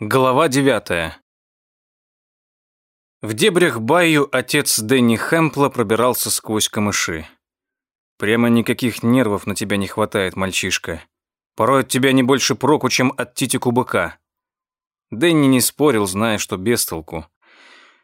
Глава девятая. В дебрях Байю отец Дэнни Хэмпла пробирался сквозь камыши. «Прямо никаких нервов на тебя не хватает, мальчишка. Порой от тебя не больше проку, чем от титику быка». Дэнни не спорил, зная, что без толку.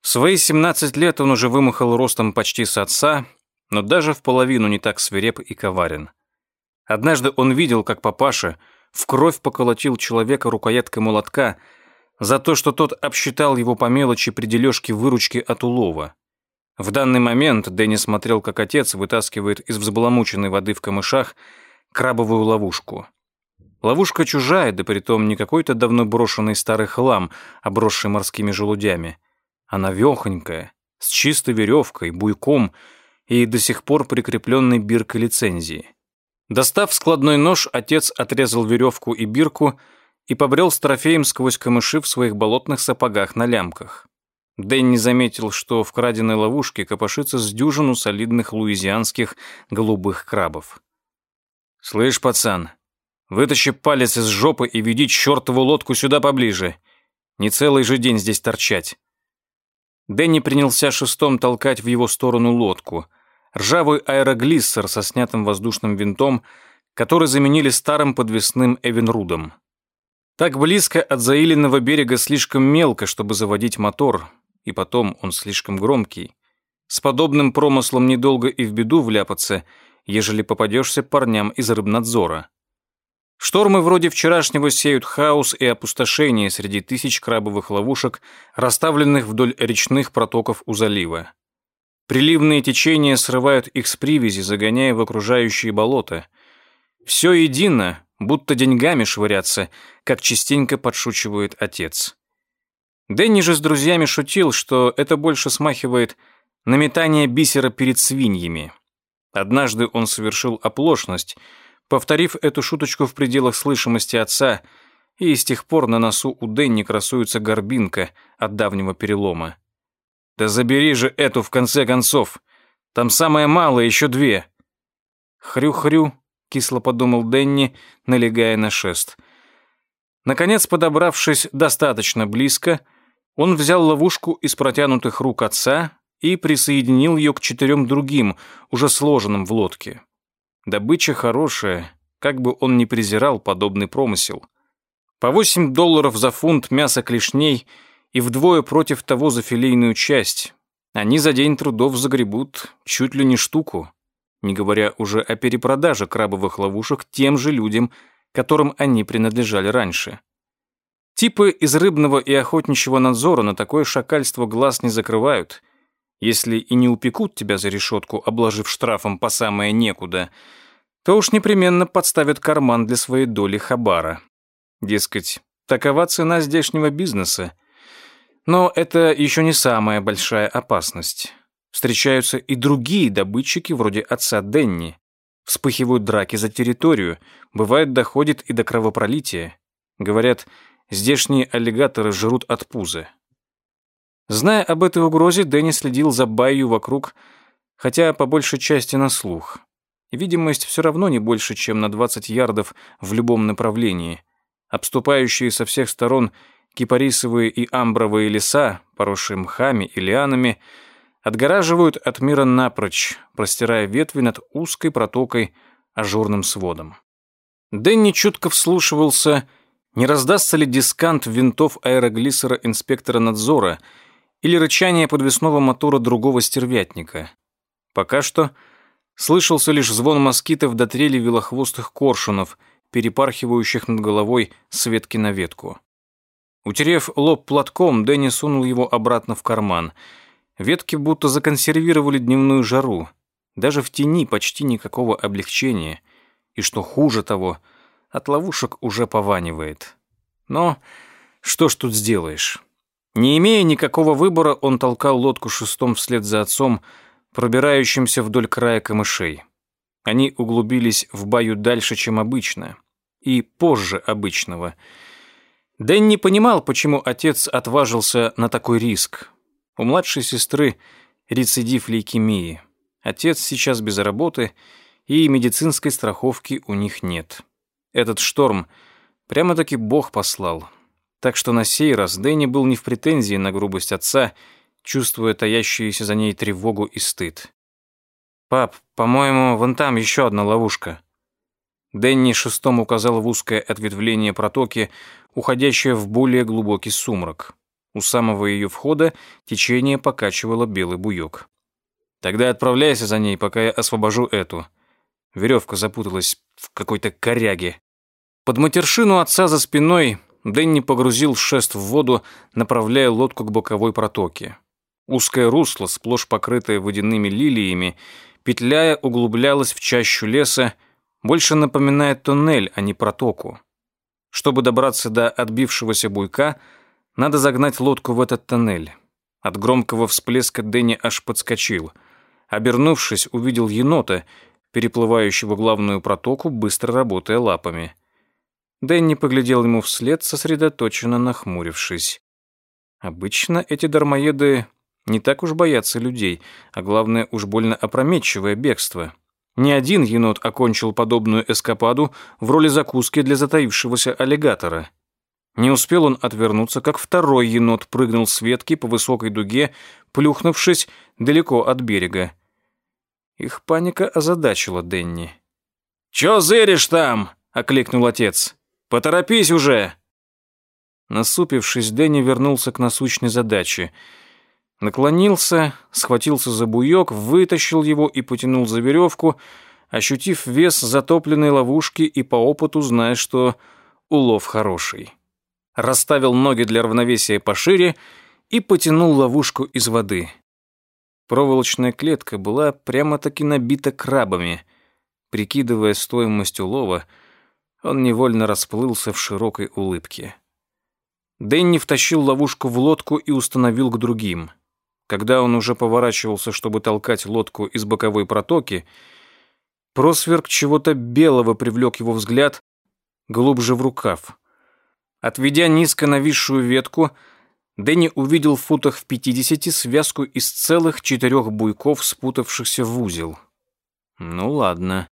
В свои 17 лет он уже вымахал ростом почти с отца, но даже в половину не так свиреп и коварен. Однажды он видел, как папаша в кровь поколотил человека рукояткой молотка за то, что тот обсчитал его по мелочи при дележке выручки от улова. В данный момент Дэнни смотрел, как отец вытаскивает из взбаламученной воды в камышах крабовую ловушку. Ловушка чужая, да притом не какой-то давно брошенный старый хлам, обросший морскими желудями. Она вехонькая, с чистой веревкой, буйком и до сих пор прикрепленной биркой лицензии. Достав складной нож, отец отрезал веревку и бирку и побрел с трофеем сквозь камыши в своих болотных сапогах на лямках. Дэнни заметил, что в краденой ловушке копошится с дюжину солидных луизианских голубых крабов. «Слышь, пацан, вытащи палец из жопы и веди чертову лодку сюда поближе. Не целый же день здесь торчать». Дэнни принялся шестом толкать в его сторону лодку ржавый аэроглиссер со снятым воздушным винтом, который заменили старым подвесным Эвенрудом. Так близко от заиленного берега слишком мелко, чтобы заводить мотор, и потом он слишком громкий. С подобным промыслом недолго и в беду вляпаться, ежели попадешься парням из рыбнадзора. Штормы вроде вчерашнего сеют хаос и опустошение среди тысяч крабовых ловушек, расставленных вдоль речных протоков у залива. Приливные течения срывают их с привязи, загоняя в окружающие болота. Все едино, будто деньгами швыряться, как частенько подшучивает отец. Дэнни же с друзьями шутил, что это больше смахивает на метание бисера перед свиньями. Однажды он совершил оплошность, повторив эту шуточку в пределах слышимости отца, и с тех пор на носу у Дэнни красуется горбинка от давнего перелома. Да забери же эту в конце концов. Там самое малое, еще две. Хрю-хрю, кисло подумал Денни, налегая на шест. Наконец, подобравшись достаточно близко, он взял ловушку из протянутых рук отца и присоединил ее к четырем другим, уже сложенным в лодке. Добыча хорошая, как бы он ни презирал подобный промысел. По 8 долларов за фунт мяса клешней – и вдвое против того за филейную часть. Они за день трудов загребут чуть ли не штуку, не говоря уже о перепродаже крабовых ловушек тем же людям, которым они принадлежали раньше. Типы из рыбного и охотничьего надзора на такое шакальство глаз не закрывают. Если и не упекут тебя за решетку, обложив штрафом по самое некуда, то уж непременно подставят карман для своей доли хабара. Дескать, такова цена здешнего бизнеса — но это еще не самая большая опасность. Встречаются и другие добытчики, вроде отца Денни. Вспыхивают драки за территорию, бывает доходит и до кровопролития. Говорят, здешние аллигаторы жрут от пузы. Зная об этой угрозе, Дэнни следил за Байю вокруг, хотя по большей части на слух. Видимость все равно не больше, чем на 20 ярдов в любом направлении. Обступающие со всех сторон Кипарисовые и амбровые леса, поросшие мхами и лианами, отгораживают от мира напрочь, простирая ветви над узкой протокой ажурным сводом. Дэнни чутко вслушивался, не раздастся ли дискант винтов аэроглиссера инспектора надзора или рычание подвесного мотора другого стервятника. Пока что слышался лишь звон москитов до трели велохвостых коршунов, перепархивающих над головой с ветки на ветку. Утерев лоб платком, Дэнни сунул его обратно в карман. Ветки будто законсервировали дневную жару. Даже в тени почти никакого облегчения. И что хуже того, от ловушек уже пованивает. Но что ж тут сделаешь? Не имея никакого выбора, он толкал лодку шестом вслед за отцом, пробирающимся вдоль края камышей. Они углубились в баю дальше, чем обычно. И позже обычного — Дэн не понимал, почему отец отважился на такой риск. У младшей сестры рецидив лейкемии. Отец сейчас без работы, и медицинской страховки у них нет. Этот шторм прямо-таки Бог послал. Так что на сей раз Дэнни был не в претензии на грубость отца, чувствуя таящуюся за ней тревогу и стыд. «Пап, по-моему, вон там еще одна ловушка». Дэнни шестом указал в узкое ответвление протоки, уходящее в более глубокий сумрак. У самого ее входа течение покачивало белый буек. «Тогда отправляйся за ней, пока я освобожу эту». Веревка запуталась в какой-то коряге. Под матершину отца за спиной Дэнни погрузил шест в воду, направляя лодку к боковой протоке. Узкое русло, сплошь покрытое водяными лилиями, петляя, углублялось в чащу леса, больше напоминает туннель, а не протоку. Чтобы добраться до отбившегося буйка, надо загнать лодку в этот тоннель. От громкого всплеска Дэнни аж подскочил. Обернувшись, увидел енота, переплывающего главную протоку, быстро работая лапами. Дэнни поглядел ему вслед, сосредоточенно нахмурившись. Обычно эти дармоеды не так уж боятся людей, а главное, уж больно опрометчивое бегство. Ни один енот окончил подобную эскападу в роли закуски для затаившегося аллигатора. Не успел он отвернуться, как второй енот прыгнул с ветки по высокой дуге, плюхнувшись далеко от берега. Их паника озадачила Денни. «Чё зыришь там?» — окликнул отец. «Поторопись уже!» Насупившись, Дэнни вернулся к насущной задаче — Наклонился, схватился за буек, вытащил его и потянул за веревку, ощутив вес затопленной ловушки и по опыту зная, что улов хороший. Расставил ноги для равновесия пошире и потянул ловушку из воды. Проволочная клетка была прямо-таки набита крабами. Прикидывая стоимость улова, он невольно расплылся в широкой улыбке. Дэнни втащил ловушку в лодку и установил к другим — когда он уже поворачивался, чтобы толкать лодку из боковой протоки, просверк чего-то белого привлек его взгляд глубже в рукав. Отведя низко нависшую ветку, Дэнни увидел в футах в пятидесяти связку из целых четырех буйков, спутавшихся в узел. Ну ладно.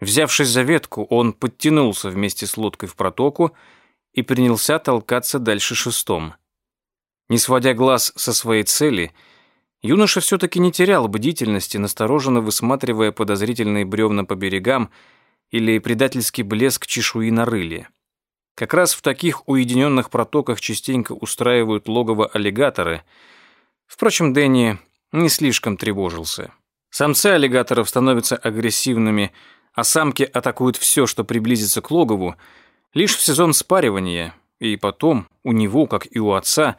Взявшись за ветку, он подтянулся вместе с лодкой в протоку и принялся толкаться дальше шестом. Не сводя глаз со своей цели, юноша все-таки не терял бдительности, настороженно высматривая подозрительные бревна по берегам или предательский блеск чешуи на рыле. Как раз в таких уединенных протоках частенько устраивают логово аллигаторы. Впрочем, Дэнни не слишком тревожился. Самцы аллигаторов становятся агрессивными, а самки атакуют все, что приблизится к логову, лишь в сезон спаривания, и потом у него, как и у отца,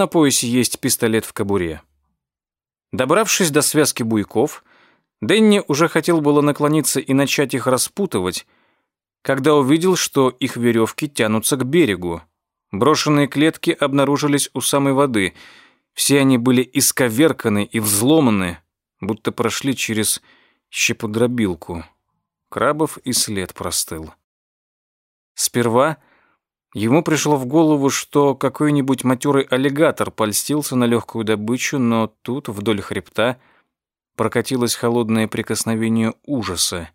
на поясе есть пистолет в кобуре. Добравшись до связки буйков, Дэнни уже хотел было наклониться и начать их распутывать, когда увидел, что их веревки тянутся к берегу. Брошенные клетки обнаружились у самой воды. Все они были исковерканы и взломаны, будто прошли через щеподробилку. Крабов и след простыл. Сперва Ему пришло в голову, что какой-нибудь матерый аллигатор польстился на легкую добычу, но тут, вдоль хребта, прокатилось холодное прикосновение ужаса.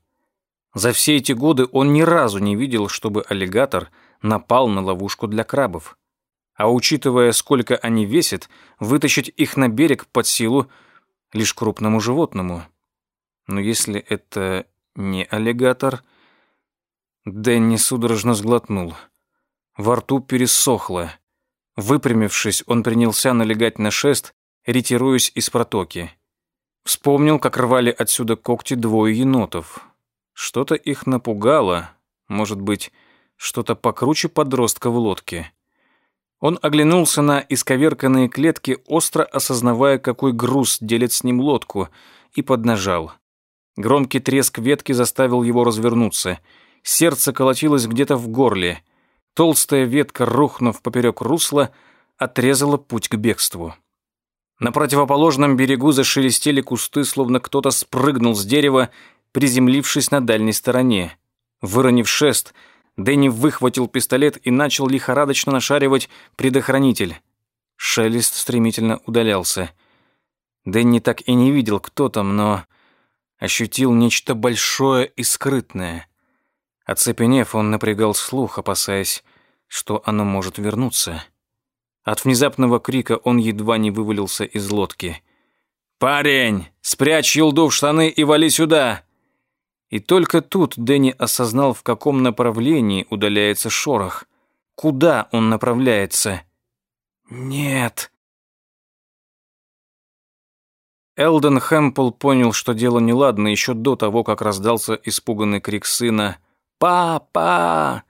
За все эти годы он ни разу не видел, чтобы аллигатор напал на ловушку для крабов. А учитывая, сколько они весят, вытащить их на берег под силу лишь крупному животному. Но если это не аллигатор... Дэнни судорожно сглотнул — во рту пересохло. Выпрямившись, он принялся налегать на шест, ретируясь из протоки. Вспомнил, как рвали отсюда когти двое енотов. Что-то их напугало, может быть, что-то покруче подростка в лодке. Он оглянулся на исковерканные клетки, остро осознавая, какой груз делит с ним лодку, и поднажал. Громкий треск ветки заставил его развернуться. Сердце колотилось где-то в горле — Толстая ветка, рухнув поперек русла, отрезала путь к бегству. На противоположном берегу зашелестели кусты, словно кто-то спрыгнул с дерева, приземлившись на дальней стороне. Выронив шест, Дэнни выхватил пистолет и начал лихорадочно нашаривать предохранитель. Шелест стремительно удалялся. Дэнни так и не видел, кто там, но ощутил нечто большое и скрытное — Оцепенев, он напрягал слух, опасаясь, что оно может вернуться. От внезапного крика он едва не вывалился из лодки. «Парень, спрячь елду в штаны и вали сюда!» И только тут Дэнни осознал, в каком направлении удаляется шорох. Куда он направляется? «Нет!» Элден Хэмпл понял, что дело неладно еще до того, как раздался испуганный крик сына «Папа!».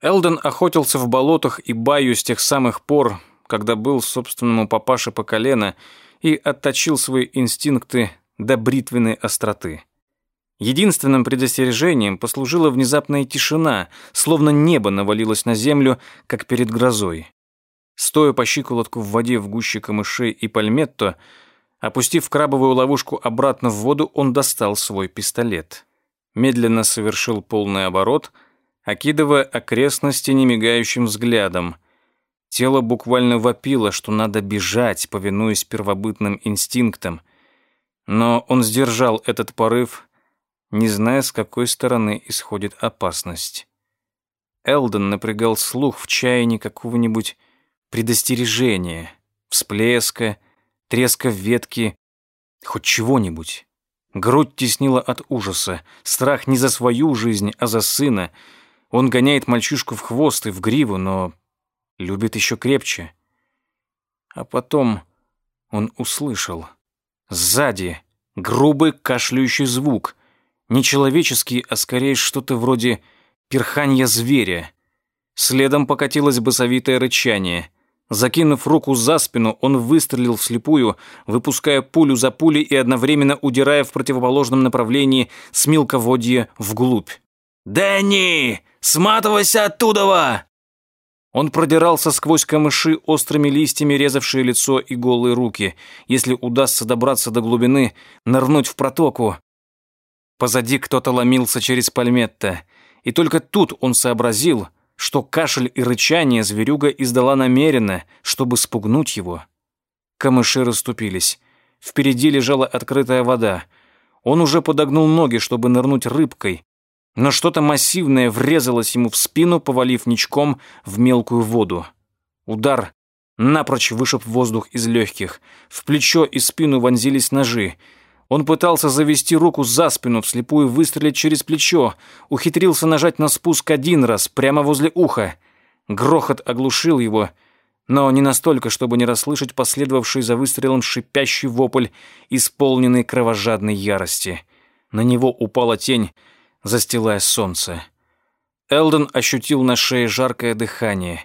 Элден охотился в болотах и баю с тех самых пор, когда был собственному папаше по колено и отточил свои инстинкты до бритвенной остроты. Единственным предостережением послужила внезапная тишина, словно небо навалилось на землю, как перед грозой. Стоя по щиколотку в воде в гуще камышей и пальметто, опустив крабовую ловушку обратно в воду, он достал свой пистолет. Медленно совершил полный оборот — окидывая окрестности немигающим взглядом. Тело буквально вопило, что надо бежать, повинуясь первобытным инстинктам. Но он сдержал этот порыв, не зная, с какой стороны исходит опасность. Элден напрягал слух в чаянии какого-нибудь предостережения, всплеска, треска ветки, хоть чего-нибудь. Грудь теснила от ужаса, страх не за свою жизнь, а за сына — он гоняет мальчишку в хвост и в гриву, но любит еще крепче. А потом он услышал. Сзади грубый кашляющий звук. Не человеческий, а скорее что-то вроде перханья зверя. Следом покатилось басовитое рычание. Закинув руку за спину, он выстрелил вслепую, выпуская пулю за пулей и одновременно удирая в противоположном направлении с мелководья вглубь. «Дэнни! Сматывайся оттуда!» Он продирался сквозь камыши, острыми листьями резавшие лицо и голые руки. Если удастся добраться до глубины, нырнуть в протоку. Позади кто-то ломился через пальметто. И только тут он сообразил, что кашель и рычание зверюга издала намеренно, чтобы спугнуть его. Камыши расступились. Впереди лежала открытая вода. Он уже подогнул ноги, чтобы нырнуть рыбкой, но что-то массивное врезалось ему в спину, повалив ничком в мелкую воду. Удар напрочь вышиб воздух из легких. В плечо и спину вонзились ножи. Он пытался завести руку за спину, вслепую выстрелить через плечо. Ухитрился нажать на спуск один раз, прямо возле уха. Грохот оглушил его, но не настолько, чтобы не расслышать последовавший за выстрелом шипящий вопль, исполненный кровожадной ярости. На него упала тень, застилая солнце. Элден ощутил на шее жаркое дыхание.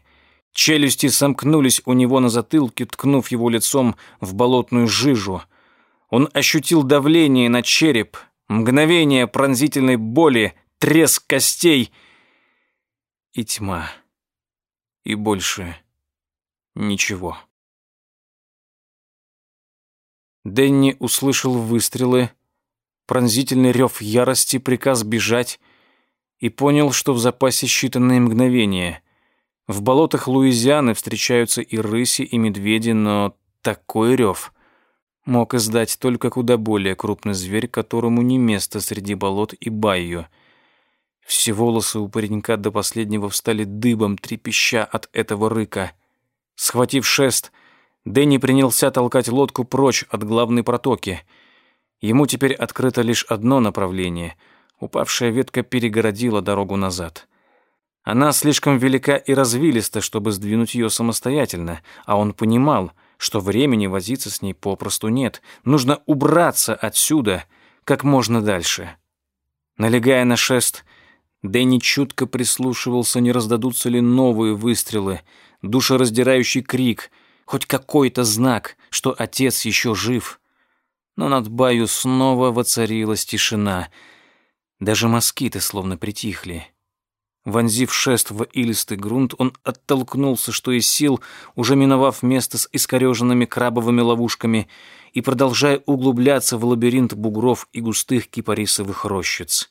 Челюсти сомкнулись у него на затылке, ткнув его лицом в болотную жижу. Он ощутил давление на череп, мгновение пронзительной боли, треск костей и тьма. И больше ничего. Дэнни услышал выстрелы, пронзительный рев ярости, приказ бежать, и понял, что в запасе считанные мгновения. В болотах Луизианы встречаются и рыси, и медведи, но такой рев мог издать только куда более крупный зверь, которому не место среди болот и байю. Все волосы у паренька до последнего встали дыбом, трепеща от этого рыка. Схватив шест, Дэнни принялся толкать лодку прочь от главной протоки — Ему теперь открыто лишь одно направление. Упавшая ветка перегородила дорогу назад. Она слишком велика и развилиста, чтобы сдвинуть ее самостоятельно, а он понимал, что времени возиться с ней попросту нет. Нужно убраться отсюда как можно дальше. Налегая на шест, Дэнни чутко прислушивался, не раздадутся ли новые выстрелы, душераздирающий крик, хоть какой-то знак, что отец еще жив — но над Баю снова воцарилась тишина. Даже москиты словно притихли. Вонзив шест в илистый грунт, он оттолкнулся, что из сил, уже миновав место с искореженными крабовыми ловушками и продолжая углубляться в лабиринт бугров и густых кипарисовых рощиц.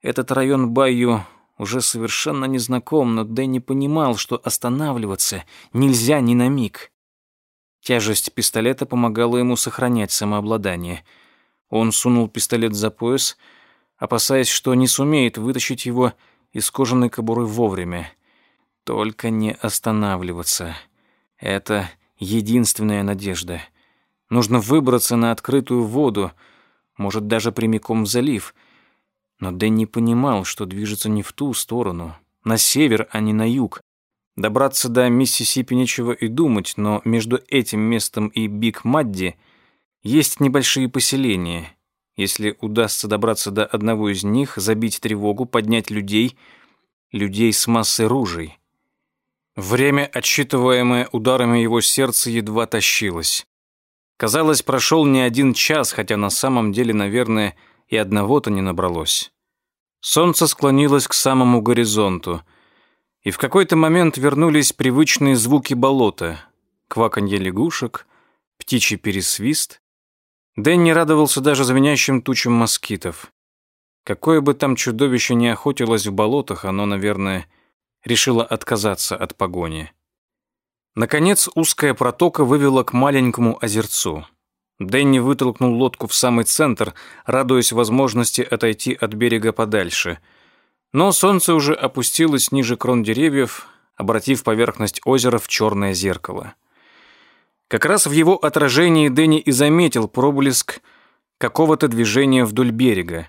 Этот район Байю уже совершенно незнаком, но Дэнни понимал, что останавливаться нельзя ни на миг. Тяжесть пистолета помогала ему сохранять самообладание. Он сунул пистолет за пояс, опасаясь, что не сумеет вытащить его из кожаной кобуры вовремя. Только не останавливаться. Это единственная надежда. Нужно выбраться на открытую воду, может, даже прямиком в залив. Но Дэнни понимал, что движется не в ту сторону, на север, а не на юг. Добраться до Миссисипи нечего и думать, но между этим местом и Биг-Мадди есть небольшие поселения. Если удастся добраться до одного из них, забить тревогу, поднять людей, людей с массой ружей. Время, отсчитываемое ударами его сердца, едва тащилось. Казалось, прошел не один час, хотя на самом деле, наверное, и одного-то не набралось. Солнце склонилось к самому горизонту, и в какой-то момент вернулись привычные звуки болота, кваканье лягушек, птичий пересвист. Дэнни радовался даже звенящим тучам москитов. Какое бы там чудовище ни охотилось в болотах, оно, наверное, решила отказаться от погони. Наконец узкая протока вывела к маленькому озерцу. Дэнни вытолкнул лодку в самый центр, радуясь возможности отойти от берега подальше. Но солнце уже опустилось ниже крон деревьев, обратив поверхность озера в черное зеркало. Как раз в его отражении Дэнни и заметил проблеск какого-то движения вдоль берега.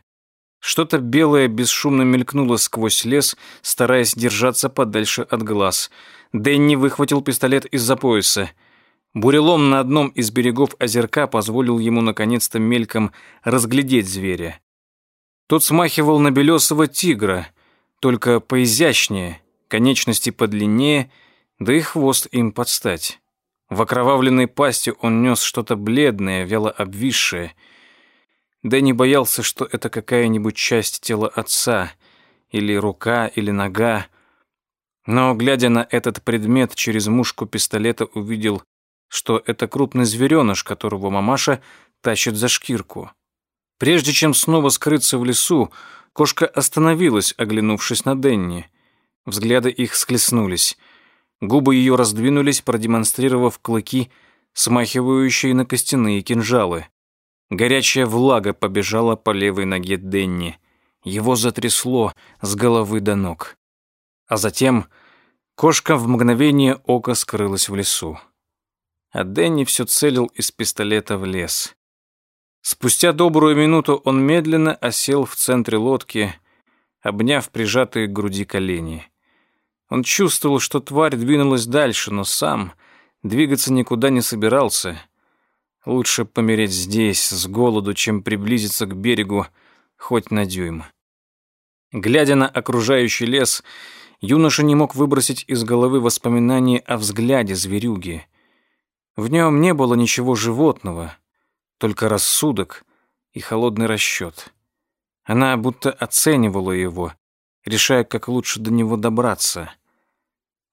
Что-то белое бесшумно мелькнуло сквозь лес, стараясь держаться подальше от глаз. Дэнни выхватил пистолет из-за пояса. Бурелом на одном из берегов озерка позволил ему наконец-то мельком разглядеть зверя. Тот смахивал на белесого тигра, только поизящнее, конечности подлиннее, да и хвост им подстать. В окровавленной пасти он нес что-то бледное, вяло обвисшее — Дэнни боялся, что это какая-нибудь часть тела отца, или рука, или нога. Но, глядя на этот предмет через мушку пистолета, увидел, что это крупный звереныш, которого мамаша тащит за шкирку. Прежде чем снова скрыться в лесу, кошка остановилась, оглянувшись на Денни. Взгляды их склеснулись. Губы ее раздвинулись, продемонстрировав клыки, смахивающие на костяные кинжалы. Горячая влага побежала по левой ноге Денни. Его затрясло с головы до ног. А затем кошка в мгновение ока скрылась в лесу. А Дэнни все целил из пистолета в лес. Спустя добрую минуту он медленно осел в центре лодки, обняв прижатые к груди колени. Он чувствовал, что тварь двинулась дальше, но сам двигаться никуда не собирался — Лучше помереть здесь, с голоду, чем приблизиться к берегу хоть на дюйм. Глядя на окружающий лес, юноша не мог выбросить из головы воспоминания о взгляде зверюги. В нем не было ничего животного, только рассудок и холодный расчет. Она будто оценивала его, решая, как лучше до него добраться.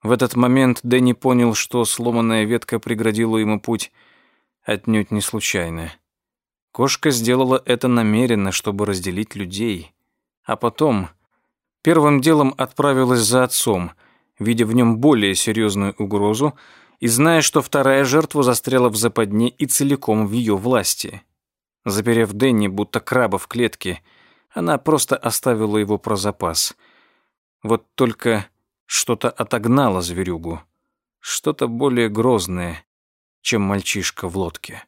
В этот момент Дэнни понял, что сломанная ветка преградила ему путь отнюдь не случайно. Кошка сделала это намеренно, чтобы разделить людей. А потом первым делом отправилась за отцом, видя в нем более серьезную угрозу и зная, что вторая жертва застряла в западне и целиком в ее власти. Заперев Дэнни, будто краба в клетке, она просто оставила его про запас. Вот только что-то отогнало зверюгу. Что-то более грозное, чем мальчишка в лодке.